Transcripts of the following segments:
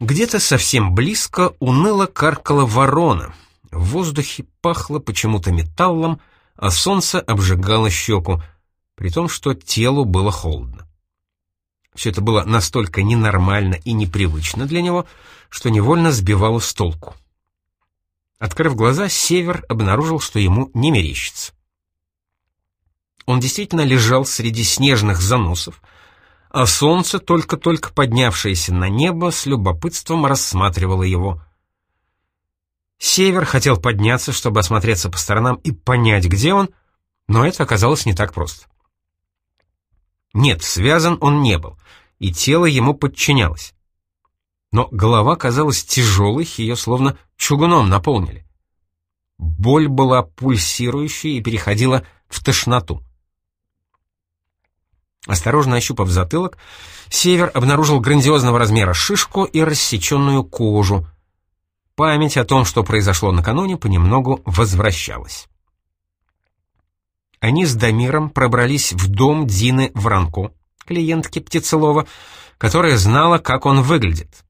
Где-то совсем близко уныло каркала ворона. В воздухе пахло почему-то металлом, а солнце обжигало щеку, при том, что телу было холодно. Все это было настолько ненормально и непривычно для него, что невольно сбивало с толку. Открыв глаза, Север обнаружил, что ему не мерещится. Он действительно лежал среди снежных заносов, а солнце, только-только поднявшееся на небо, с любопытством рассматривало его. Север хотел подняться, чтобы осмотреться по сторонам и понять, где он, но это оказалось не так просто. Нет, связан он не был, и тело ему подчинялось. Но голова казалась тяжелой, ее словно чугуном наполнили. Боль была пульсирующей и переходила в тошноту. Осторожно ощупав затылок, Север обнаружил грандиозного размера шишку и рассеченную кожу. Память о том, что произошло накануне, понемногу возвращалась. Они с Дамиром пробрались в дом Дины Вранко, клиентки Птицелова, которая знала, как он выглядит.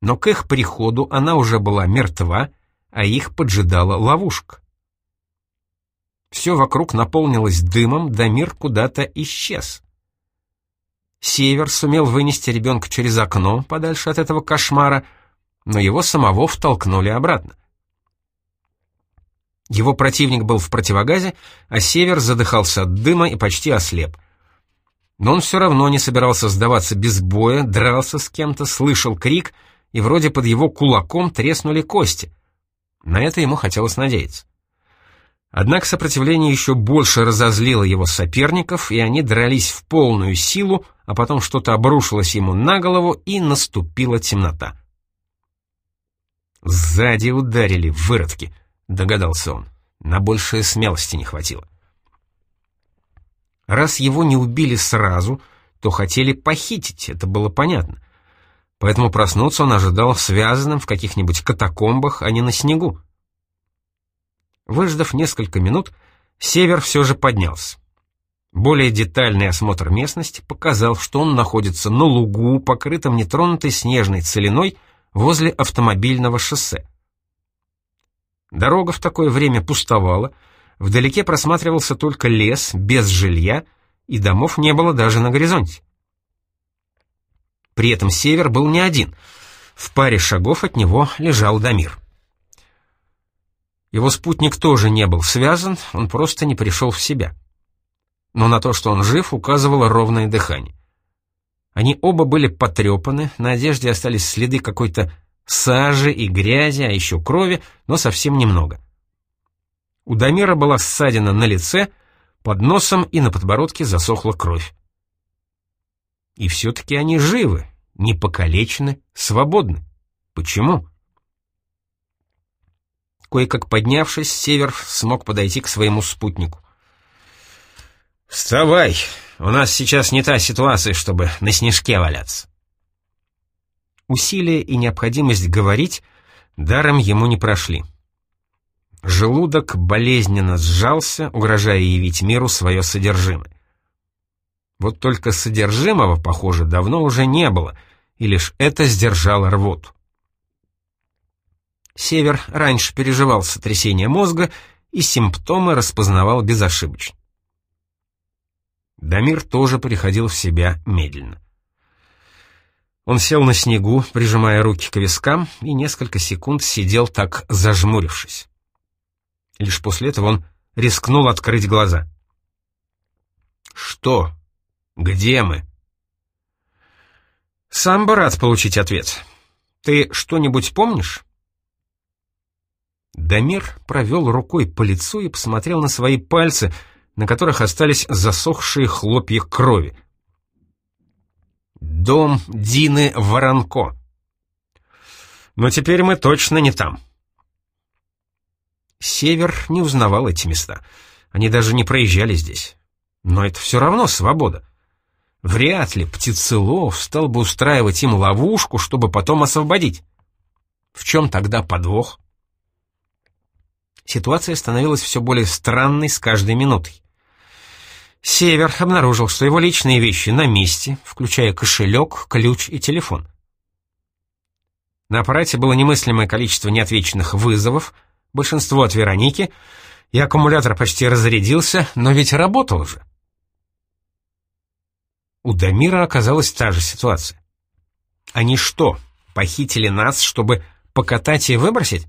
Но к их приходу она уже была мертва, а их поджидала ловушка. Все вокруг наполнилось дымом, Дамир куда-то исчез. Север сумел вынести ребенка через окно, подальше от этого кошмара, но его самого втолкнули обратно. Его противник был в противогазе, а Север задыхался от дыма и почти ослеп. Но он все равно не собирался сдаваться без боя, дрался с кем-то, слышал крик, и вроде под его кулаком треснули кости. На это ему хотелось надеяться. Однако сопротивление еще больше разозлило его соперников, и они дрались в полную силу, а потом что-то обрушилось ему на голову, и наступила темнота. «Сзади ударили, выродки», — догадался он. На большее смелости не хватило. Раз его не убили сразу, то хотели похитить, это было понятно. Поэтому проснуться он ожидал связанным в каких-нибудь катакомбах, а не на снегу. Выждав несколько минут, Север все же поднялся. Более детальный осмотр местности показал, что он находится на лугу, покрытом нетронутой снежной целиной возле автомобильного шоссе. Дорога в такое время пустовала, вдалеке просматривался только лес без жилья, и домов не было даже на горизонте. При этом север был не один. В паре шагов от него лежал Дамир. Его спутник тоже не был связан, он просто не пришел в себя. Но на то, что он жив, указывало ровное дыхание. Они оба были потрепаны, на одежде остались следы какой-то сажи и грязи, а еще крови, но совсем немного. У Дамира была ссадина на лице, под носом и на подбородке засохла кровь. И все-таки они живы, не покалечены, свободны. Почему? Кое-как поднявшись, Север смог подойти к своему спутнику. «Вставай! У нас сейчас не та ситуация, чтобы на снежке валяться». Усилие и необходимость говорить даром ему не прошли. Желудок болезненно сжался, угрожая явить миру свое содержимое. Вот только содержимого, похоже, давно уже не было, и лишь это сдержало рвоту. Север раньше переживал сотрясение мозга и симптомы распознавал безошибочно. Дамир тоже приходил в себя медленно. Он сел на снегу, прижимая руки к вискам, и несколько секунд сидел так, зажмурившись. Лишь после этого он рискнул открыть глаза. «Что? Где мы?» «Сам бы рад получить ответ. Ты что-нибудь помнишь?» Дамир провел рукой по лицу и посмотрел на свои пальцы, на которых остались засохшие хлопья крови. Дом Дины Воронко. Но теперь мы точно не там. Север не узнавал эти места. Они даже не проезжали здесь. Но это все равно свобода. Вряд ли Птицелов стал бы устраивать им ловушку, чтобы потом освободить. В чем тогда подвох? Ситуация становилась все более странной с каждой минутой. Север обнаружил, что его личные вещи на месте, включая кошелек, ключ и телефон. На аппарате было немыслимое количество неотвеченных вызовов, большинство от Вероники, и аккумулятор почти разрядился, но ведь работал же. У Дамира оказалась та же ситуация. Они что, похитили нас, чтобы покатать и выбросить?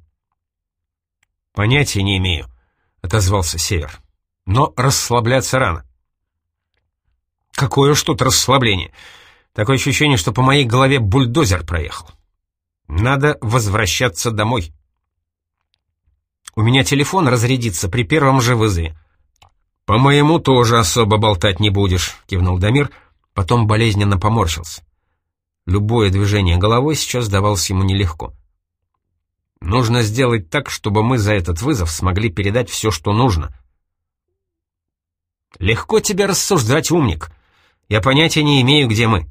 Понятия не имею, отозвался Север. Но расслабляться рано. Какое уж тут расслабление. Такое ощущение, что по моей голове бульдозер проехал. Надо возвращаться домой. У меня телефон разрядится при первом же вызове. «По моему тоже особо болтать не будешь», — кивнул Дамир, потом болезненно поморщился. Любое движение головой сейчас давалось ему нелегко. «Нужно сделать так, чтобы мы за этот вызов смогли передать все, что нужно». «Легко тебе рассуждать, умник. Я понятия не имею, где мы».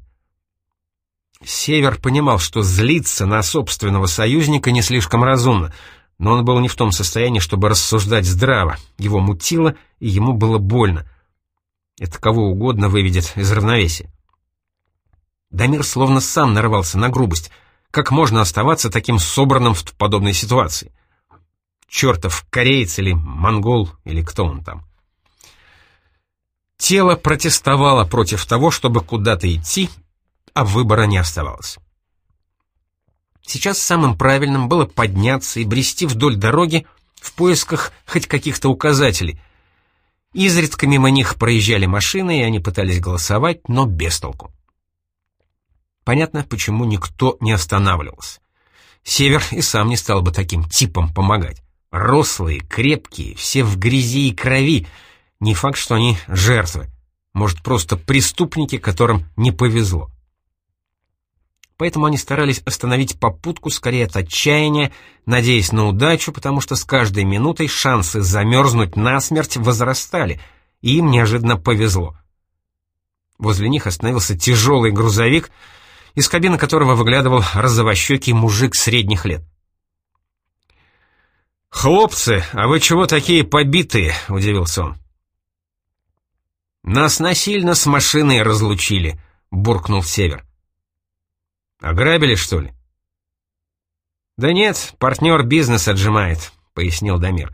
Север понимал, что злиться на собственного союзника не слишком разумно, но он был не в том состоянии, чтобы рассуждать здраво. Его мутило, и ему было больно. Это кого угодно выведет из равновесия. Дамир словно сам нарывался на грубость. Как можно оставаться таким собранным в подобной ситуации? Чертов кореец или монгол, или кто он там. Тело протестовало против того, чтобы куда-то идти, а выбора не оставалось. Сейчас самым правильным было подняться и брести вдоль дороги в поисках хоть каких-то указателей. Изредка мимо них проезжали машины, и они пытались голосовать, но без толку. Понятно, почему никто не останавливался. Север и сам не стал бы таким типом помогать. Рослые, крепкие, все в грязи и крови. Не факт, что они жертвы. Может, просто преступники, которым не повезло поэтому они старались остановить попутку скорее от отчаяния, надеясь на удачу, потому что с каждой минутой шансы замерзнуть насмерть возрастали, и им неожиданно повезло. Возле них остановился тяжелый грузовик, из кабины которого выглядывал розовощекий мужик средних лет. «Хлопцы, а вы чего такие побитые?» — удивился он. «Нас насильно с машиной разлучили», — буркнул Север. Ограбили, что ли?» «Да нет, партнер бизнес отжимает», — пояснил Дамир.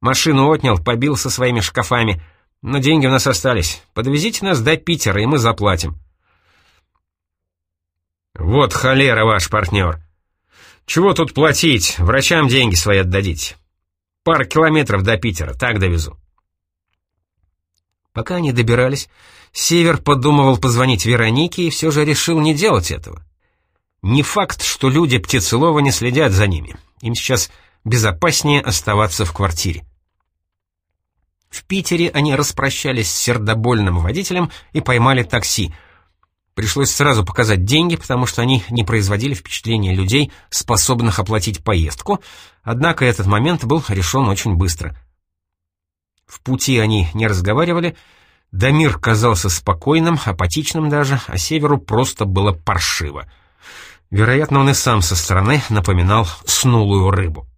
«Машину отнял, побил со своими шкафами, но деньги у нас остались. Подвезите нас до Питера, и мы заплатим». «Вот холера ваш партнер. Чего тут платить? Врачам деньги свои отдадите. Пара километров до Питера, так довезу». Пока они добирались, Север подумывал позвонить Веронике и все же решил не делать этого. Не факт, что люди Птицелова не следят за ними. Им сейчас безопаснее оставаться в квартире. В Питере они распрощались с сердобольным водителем и поймали такси. Пришлось сразу показать деньги, потому что они не производили впечатления людей, способных оплатить поездку, однако этот момент был решен очень быстро. В пути они не разговаривали, Дамир казался спокойным, апатичным даже, а Северу просто было паршиво — Вероятно, он и сам со стороны напоминал снулую рыбу.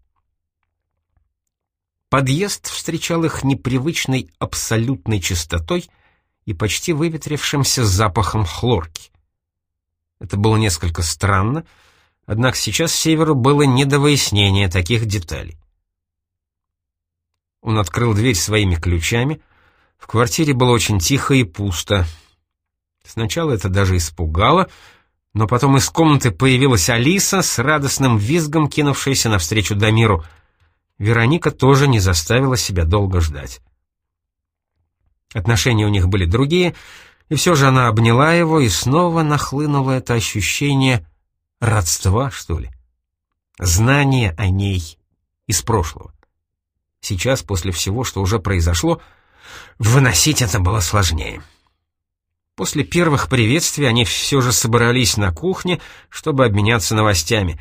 Подъезд встречал их непривычной абсолютной чистотой и почти выветрившимся запахом хлорки. Это было несколько странно, однако сейчас Северу было не до выяснения таких деталей. Он открыл дверь своими ключами. В квартире было очень тихо и пусто. Сначала это даже испугало — но потом из комнаты появилась Алиса с радостным визгом, кинувшаяся навстречу Дамиру. Вероника тоже не заставила себя долго ждать. Отношения у них были другие, и все же она обняла его, и снова нахлынуло это ощущение родства, что ли. Знание о ней из прошлого. Сейчас, после всего, что уже произошло, выносить это было сложнее. После первых приветствий они все же собрались на кухне, чтобы обменяться новостями.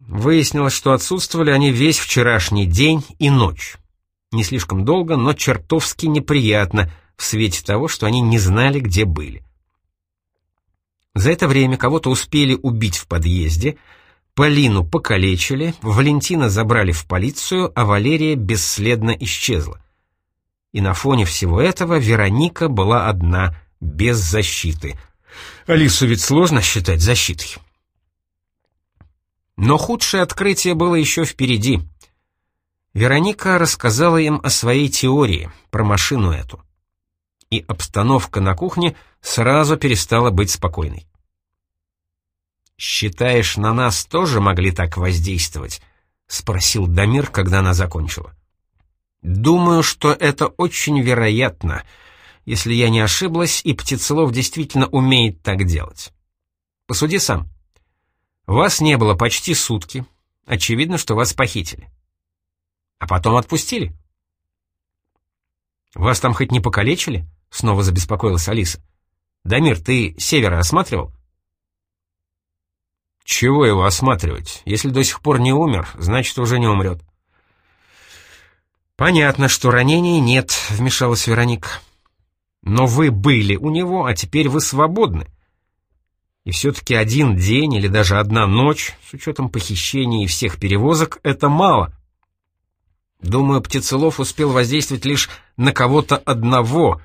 Выяснилось, что отсутствовали они весь вчерашний день и ночь. Не слишком долго, но чертовски неприятно в свете того, что они не знали, где были. За это время кого-то успели убить в подъезде, Полину покалечили, Валентина забрали в полицию, а Валерия бесследно исчезла. И на фоне всего этого Вероника была одна — без защиты. Алису ведь сложно считать защитой. Но худшее открытие было еще впереди. Вероника рассказала им о своей теории про машину эту. И обстановка на кухне сразу перестала быть спокойной. «Считаешь, на нас тоже могли так воздействовать?» — спросил Дамир, когда она закончила. «Думаю, что это очень вероятно, если я не ошиблась, и Птицелов действительно умеет так делать. Посуди сам. Вас не было почти сутки. Очевидно, что вас похитили. А потом отпустили. Вас там хоть не покалечили? Снова забеспокоилась Алиса. Дамир, ты севера осматривал? Чего его осматривать? Если до сих пор не умер, значит, уже не умрет. Понятно, что ранений нет, вмешалась Вероника. Но вы были у него, а теперь вы свободны. И все-таки один день или даже одна ночь, с учетом похищений и всех перевозок, это мало. Думаю, Птицелов успел воздействовать лишь на кого-то одного,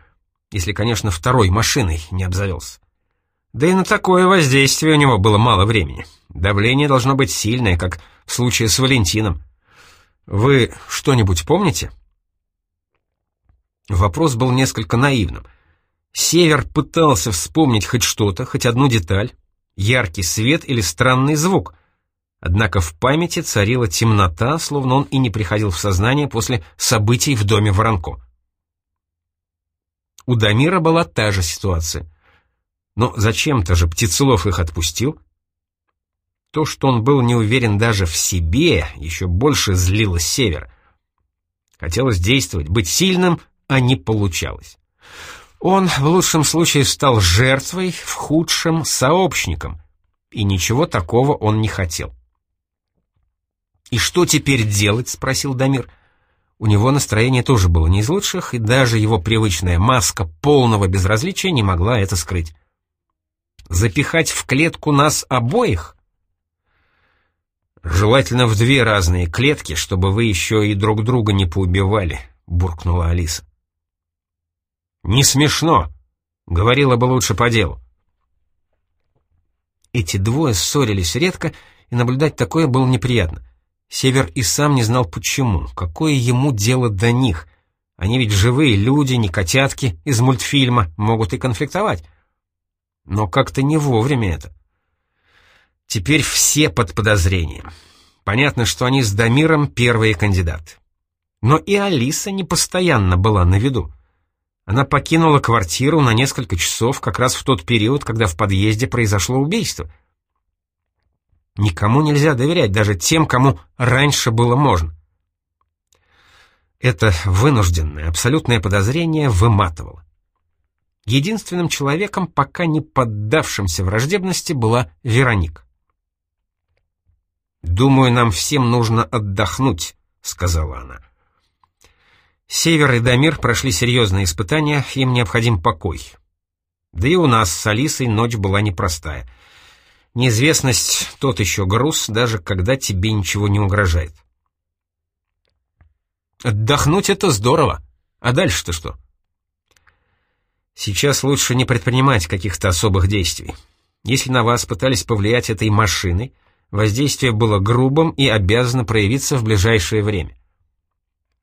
если, конечно, второй машиной не обзавелся. Да и на такое воздействие у него было мало времени. Давление должно быть сильное, как в случае с Валентином. Вы что-нибудь помните? Вопрос был несколько наивным. Север пытался вспомнить хоть что-то, хоть одну деталь, яркий свет или странный звук. Однако в памяти царила темнота, словно он и не приходил в сознание после событий в доме Воронко. У Дамира была та же ситуация. Но зачем-то же Птицелов их отпустил. То, что он был не уверен даже в себе, еще больше злило Север. Хотелось действовать, быть сильным, а не получалось. Он в лучшем случае стал жертвой, в худшем — сообщником, и ничего такого он не хотел. «И что теперь делать?» — спросил Дамир. У него настроение тоже было не из лучших, и даже его привычная маска полного безразличия не могла это скрыть. «Запихать в клетку нас обоих?» «Желательно в две разные клетки, чтобы вы еще и друг друга не поубивали», — буркнула Алиса. «Не смешно!» — говорила бы лучше по делу. Эти двое ссорились редко, и наблюдать такое было неприятно. Север и сам не знал почему, какое ему дело до них. Они ведь живые люди, не котятки из мультфильма, могут и конфликтовать. Но как-то не вовремя это. Теперь все под подозрением. Понятно, что они с Дамиром первые кандидаты. Но и Алиса не постоянно была на виду. Она покинула квартиру на несколько часов как раз в тот период, когда в подъезде произошло убийство. Никому нельзя доверять, даже тем, кому раньше было можно. Это вынужденное, абсолютное подозрение выматывало. Единственным человеком, пока не поддавшимся враждебности, была Вероника. «Думаю, нам всем нужно отдохнуть», — сказала она. Север и Дамир прошли серьезные испытания, им необходим покой. Да и у нас с Алисой ночь была непростая. Неизвестность — тот еще груз, даже когда тебе ничего не угрожает. Отдохнуть — это здорово. А дальше-то что? Сейчас лучше не предпринимать каких-то особых действий. Если на вас пытались повлиять этой машиной, воздействие было грубым и обязано проявиться в ближайшее время.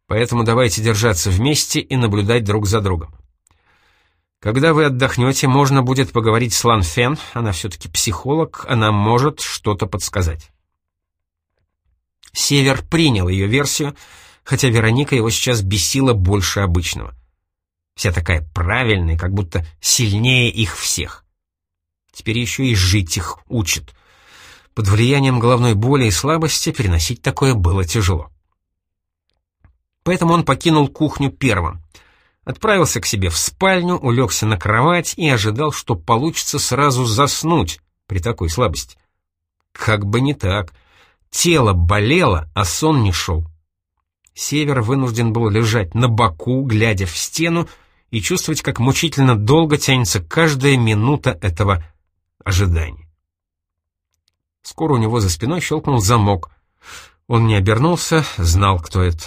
Поэтому давайте держаться вместе и наблюдать друг за другом. Когда вы отдохнете, можно будет поговорить с Лан Фен, она все-таки психолог, она может что-то подсказать. Север принял ее версию, хотя Вероника его сейчас бесила больше обычного. Вся такая правильная, как будто сильнее их всех. Теперь еще и жить их учат. Под влиянием головной боли и слабости переносить такое было тяжело поэтому он покинул кухню первым. Отправился к себе в спальню, улегся на кровать и ожидал, что получится сразу заснуть при такой слабости. Как бы не так. Тело болело, а сон не шел. Север вынужден был лежать на боку, глядя в стену, и чувствовать, как мучительно долго тянется каждая минута этого ожидания. Скоро у него за спиной щелкнул замок. Он не обернулся, знал, кто это.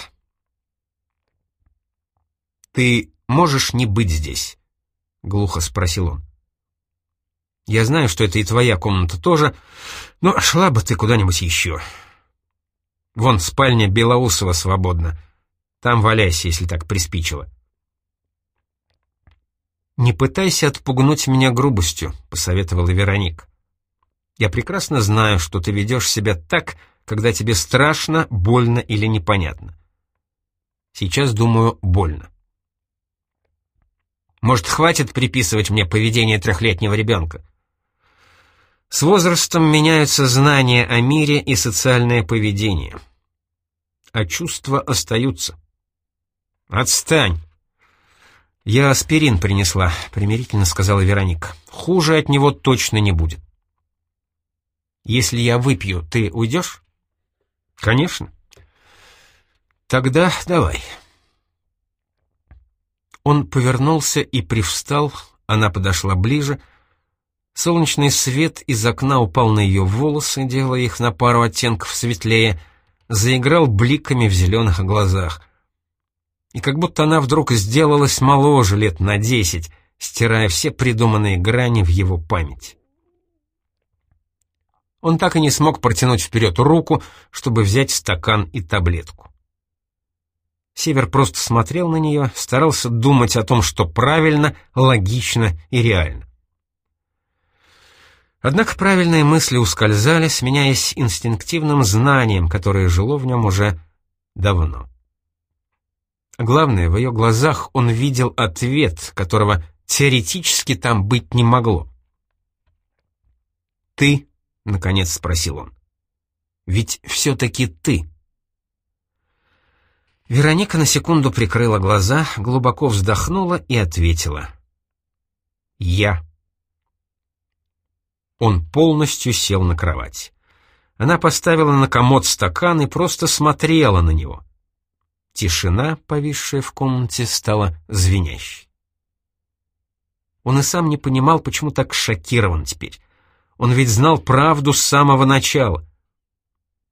«Ты можешь не быть здесь?» — глухо спросил он. Я знаю, что это и твоя комната тоже, но шла бы ты куда-нибудь еще. Вон спальня Белоусова свободна. Там валяйся, если так приспичило. «Не пытайся отпугнуть меня грубостью», — посоветовала Вероник. «Я прекрасно знаю, что ты ведешь себя так, когда тебе страшно, больно или непонятно. Сейчас, думаю, больно. Может, хватит приписывать мне поведение трехлетнего ребенка? С возрастом меняются знания о мире и социальное поведение. А чувства остаются. «Отстань!» «Я аспирин принесла», — примирительно сказала Вероника. «Хуже от него точно не будет». «Если я выпью, ты уйдешь?» «Конечно». «Тогда давай». Он повернулся и привстал, она подошла ближе. Солнечный свет из окна упал на ее волосы, делая их на пару оттенков светлее, заиграл бликами в зеленых глазах — и как будто она вдруг сделалась моложе лет на десять, стирая все придуманные грани в его память. Он так и не смог протянуть вперед руку, чтобы взять стакан и таблетку. Север просто смотрел на нее, старался думать о том, что правильно, логично и реально. Однако правильные мысли ускользали, сменяясь инстинктивным знанием, которое жило в нем уже давно. Главное, в ее глазах он видел ответ, которого теоретически там быть не могло. «Ты?» — наконец спросил он. «Ведь все-таки ты». Вероника на секунду прикрыла глаза, глубоко вздохнула и ответила. «Я». Он полностью сел на кровать. Она поставила на комод стакан и просто смотрела на него. Тишина, повисшая в комнате, стала звенящей. Он и сам не понимал, почему так шокирован теперь. Он ведь знал правду с самого начала.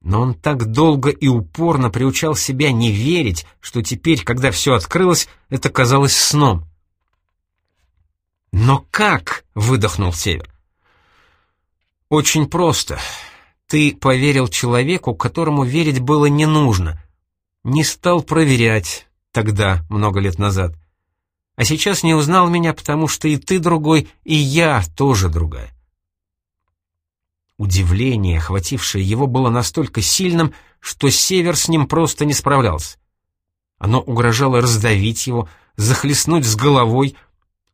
Но он так долго и упорно приучал себя не верить, что теперь, когда все открылось, это казалось сном. «Но как?» — выдохнул Север. «Очень просто. Ты поверил человеку, которому верить было не нужно, не стал проверять тогда, много лет назад. А сейчас не узнал меня, потому что и ты другой, и я тоже другая. Удивление, охватившее его, было настолько сильным, что Север с ним просто не справлялся. Оно угрожало раздавить его, захлестнуть с головой,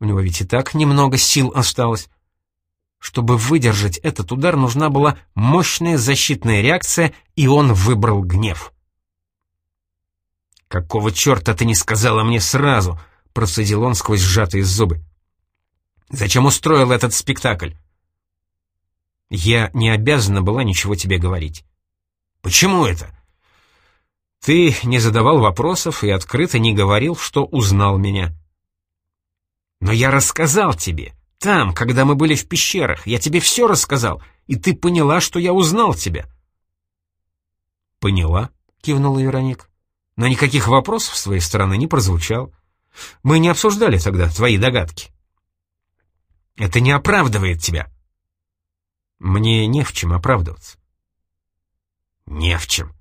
у него ведь и так немного сил осталось. Чтобы выдержать этот удар, нужна была мощная защитная реакция, и он выбрал гнев. «Какого черта ты не сказала мне сразу?» — процедил он сквозь сжатые зубы. «Зачем устроил этот спектакль?» «Я не обязана была ничего тебе говорить». «Почему это?» «Ты не задавал вопросов и открыто не говорил, что узнал меня». «Но я рассказал тебе. Там, когда мы были в пещерах, я тебе все рассказал, и ты поняла, что я узнал тебя». «Поняла?» — кивнула Вероник но никаких вопросов с твоей стороны не прозвучал. Мы не обсуждали тогда твои догадки. Это не оправдывает тебя. Мне не в чем оправдываться. Не в чем.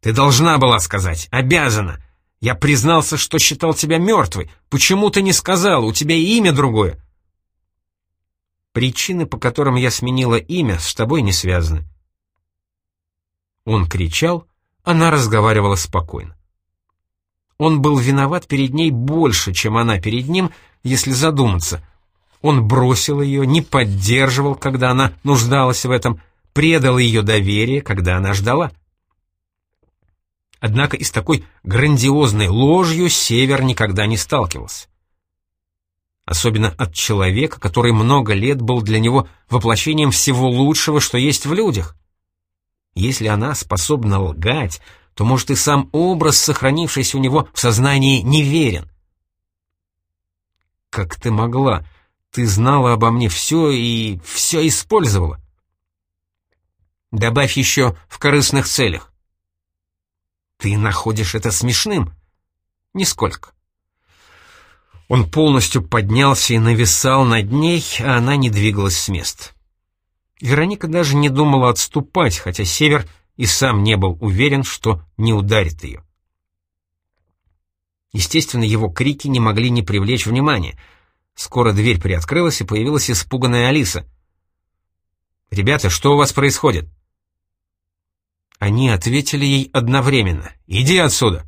Ты должна была сказать, обязана. Я признался, что считал тебя мертвой. Почему ты не сказала? У тебя имя другое. Причины, по которым я сменила имя, с тобой не связаны. Он кричал, она разговаривала спокойно. Он был виноват перед ней больше, чем она перед ним, если задуматься. Он бросил ее, не поддерживал, когда она нуждалась в этом, предал ее доверие, когда она ждала. Однако и с такой грандиозной ложью Север никогда не сталкивался. Особенно от человека, который много лет был для него воплощением всего лучшего, что есть в людях. Если она способна лгать, то, может, и сам образ, сохранившийся у него в сознании, неверен. «Как ты могла? Ты знала обо мне все и все использовала». «Добавь еще в корыстных целях». «Ты находишь это смешным?» «Нисколько». Он полностью поднялся и нависал над ней, а она не двигалась с места. Вероника даже не думала отступать, хотя Север и сам не был уверен, что не ударит ее. Естественно, его крики не могли не привлечь внимания. Скоро дверь приоткрылась, и появилась испуганная Алиса. «Ребята, что у вас происходит?» Они ответили ей одновременно. «Иди отсюда!»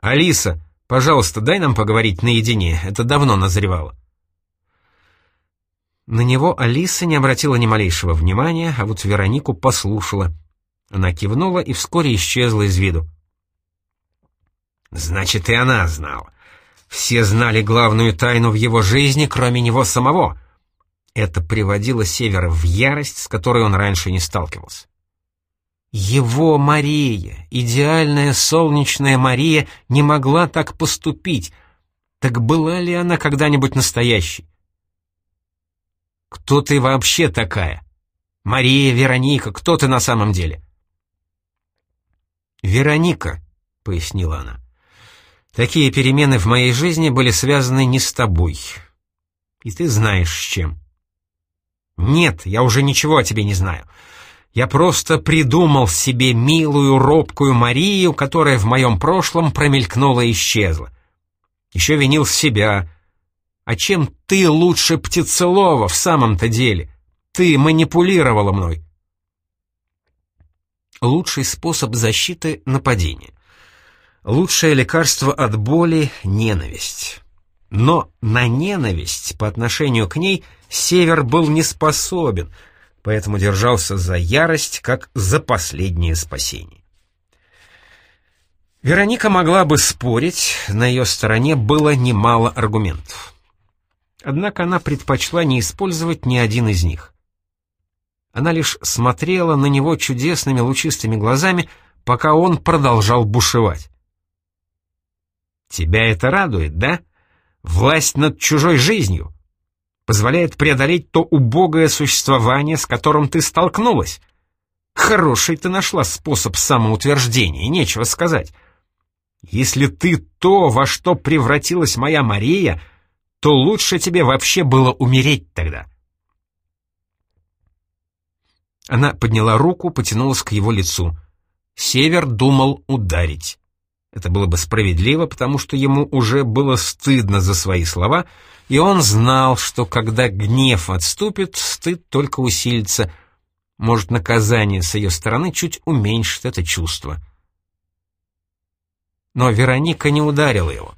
«Алиса, пожалуйста, дай нам поговорить наедине, это давно назревало». На него Алиса не обратила ни малейшего внимания, а вот Веронику послушала. Она кивнула и вскоре исчезла из виду. Значит, и она знала. Все знали главную тайну в его жизни, кроме него самого. Это приводило Севера в ярость, с которой он раньше не сталкивался. Его Мария, идеальная солнечная Мария, не могла так поступить. Так была ли она когда-нибудь настоящей? Кто ты вообще такая? Мария, Вероника, кто ты на самом деле? Вероника, пояснила она. Такие перемены в моей жизни были связаны не с тобой. И ты знаешь, с чем. Нет, я уже ничего о тебе не знаю. Я просто придумал себе милую, робкую Марию, которая в моем прошлом промелькнула и исчезла. Еще винил себя. А чем ты лучше Птицелова в самом-то деле? Ты манипулировала мной. Лучший способ защиты — нападение. Лучшее лекарство от боли — ненависть. Но на ненависть по отношению к ней Север был не способен — поэтому держался за ярость, как за последнее спасение. Вероника могла бы спорить, на ее стороне было немало аргументов. Однако она предпочла не использовать ни один из них. Она лишь смотрела на него чудесными лучистыми глазами, пока он продолжал бушевать. «Тебя это радует, да? Власть над чужой жизнью позволяет преодолеть то убогое существование, с которым ты столкнулась. Хороший ты нашла способ самоутверждения, нечего сказать. Если ты то, во что превратилась моя Мария, то лучше тебе вообще было умереть тогда. Она подняла руку, потянулась к его лицу. Север думал ударить. Это было бы справедливо, потому что ему уже было стыдно за свои слова, и он знал, что когда гнев отступит, стыд только усилится. Может, наказание с ее стороны чуть уменьшит это чувство. Но Вероника не ударила его.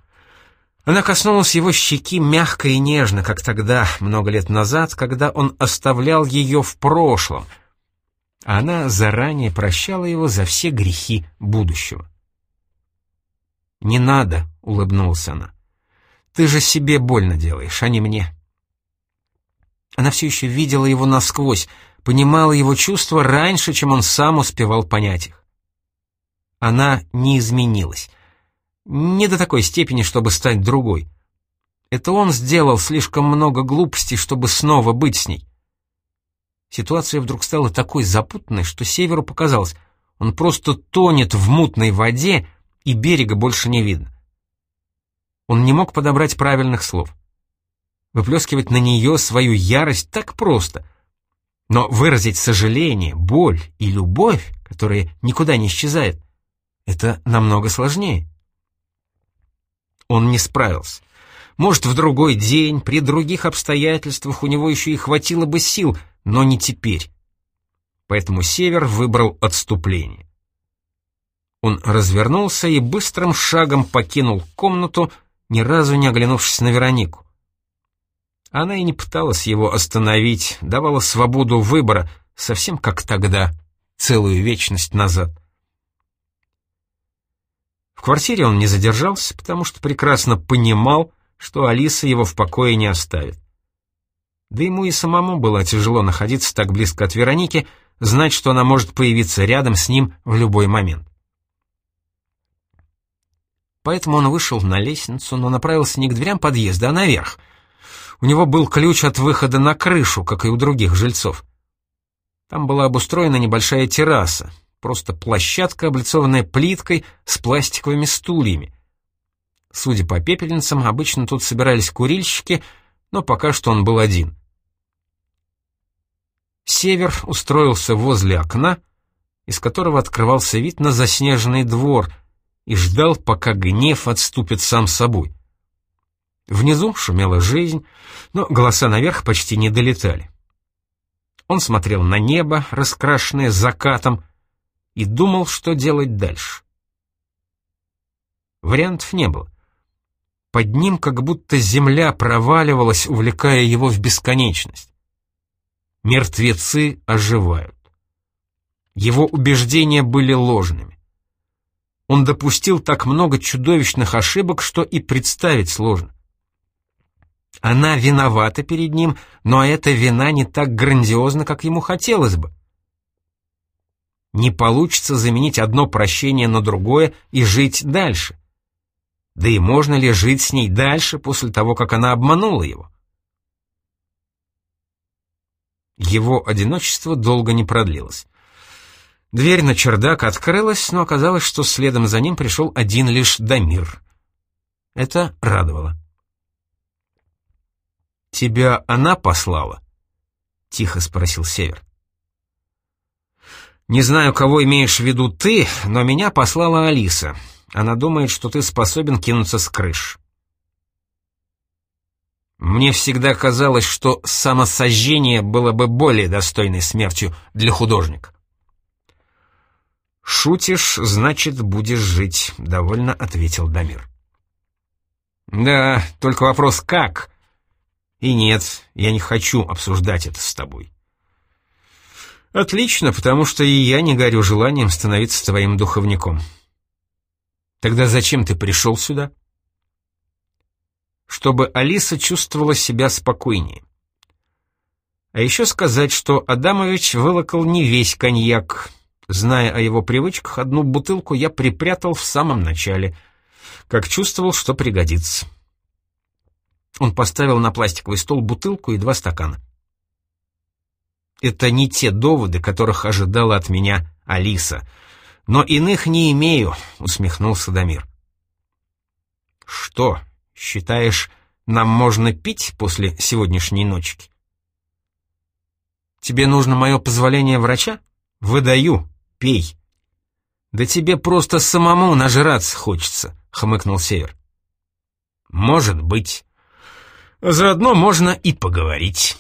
Она коснулась его щеки мягко и нежно, как тогда, много лет назад, когда он оставлял ее в прошлом, а она заранее прощала его за все грехи будущего. «Не надо», — улыбнулась она. «Ты же себе больно делаешь, а не мне». Она все еще видела его насквозь, понимала его чувства раньше, чем он сам успевал понять их. Она не изменилась. Не до такой степени, чтобы стать другой. Это он сделал слишком много глупостей, чтобы снова быть с ней. Ситуация вдруг стала такой запутанной, что Северу показалось, он просто тонет в мутной воде, и берега больше не видно. Он не мог подобрать правильных слов. Выплескивать на нее свою ярость так просто, но выразить сожаление, боль и любовь, которая никуда не исчезает, это намного сложнее. Он не справился. Может, в другой день, при других обстоятельствах у него еще и хватило бы сил, но не теперь. Поэтому Север выбрал отступление. Он развернулся и быстрым шагом покинул комнату, ни разу не оглянувшись на Веронику. Она и не пыталась его остановить, давала свободу выбора, совсем как тогда, целую вечность назад. В квартире он не задержался, потому что прекрасно понимал, что Алиса его в покое не оставит. Да ему и самому было тяжело находиться так близко от Вероники, знать, что она может появиться рядом с ним в любой момент. Поэтому он вышел на лестницу, но направился не к дверям подъезда, а наверх. У него был ключ от выхода на крышу, как и у других жильцов. Там была обустроена небольшая терраса, просто площадка, облицованная плиткой с пластиковыми стульями. Судя по пепельницам, обычно тут собирались курильщики, но пока что он был один. Север устроился возле окна, из которого открывался вид на заснеженный двор, и ждал, пока гнев отступит сам собой. Внизу шумела жизнь, но голоса наверх почти не долетали. Он смотрел на небо, раскрашенное закатом, и думал, что делать дальше. Вариантов не было. Под ним как будто земля проваливалась, увлекая его в бесконечность. Мертвецы оживают. Его убеждения были ложными. Он допустил так много чудовищных ошибок, что и представить сложно. Она виновата перед ним, но эта вина не так грандиозна, как ему хотелось бы. Не получится заменить одно прощение на другое и жить дальше. Да и можно ли жить с ней дальше после того, как она обманула его? Его одиночество долго не продлилось. Дверь на чердак открылась, но оказалось, что следом за ним пришел один лишь Дамир. Это радовало. «Тебя она послала?» — тихо спросил Север. «Не знаю, кого имеешь в виду ты, но меня послала Алиса. Она думает, что ты способен кинуться с крыш». Мне всегда казалось, что самосожжение было бы более достойной смертью для художника. «Шутишь, значит, будешь жить», — довольно ответил Дамир. «Да, только вопрос как?» «И нет, я не хочу обсуждать это с тобой». «Отлично, потому что и я не горю желанием становиться твоим духовником». «Тогда зачем ты пришел сюда?» «Чтобы Алиса чувствовала себя спокойнее». А еще сказать, что Адамович вылокал не весь коньяк, Зная о его привычках, одну бутылку я припрятал в самом начале, как чувствовал, что пригодится. Он поставил на пластиковый стол бутылку и два стакана. Это не те доводы, которых ожидала от меня Алиса. Но иных не имею, усмехнулся Дамир. Что, считаешь, нам можно пить после сегодняшней ночки? Тебе нужно мое позволение врача? Выдаю, пей». «Да тебе просто самому нажраться хочется», — хмыкнул Север. «Может быть. Заодно можно и поговорить».